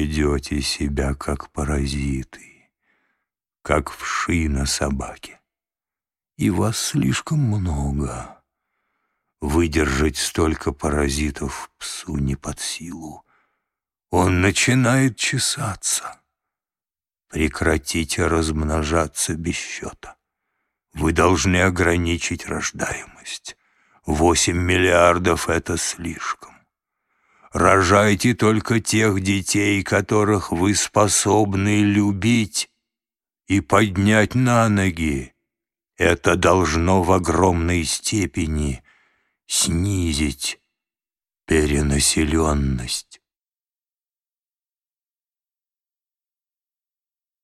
ведете себя как паразиты, как вши на собаке. И вас слишком много. Выдержать столько паразитов псу не под силу. Он начинает чесаться. Прекратите размножаться без счета. Вы должны ограничить рождаемость. Восемь миллиардов — это слишком. Рожайте только тех детей, которых вы способны любить и поднять на ноги. Это должно в огромной степени снизить перенаселенность.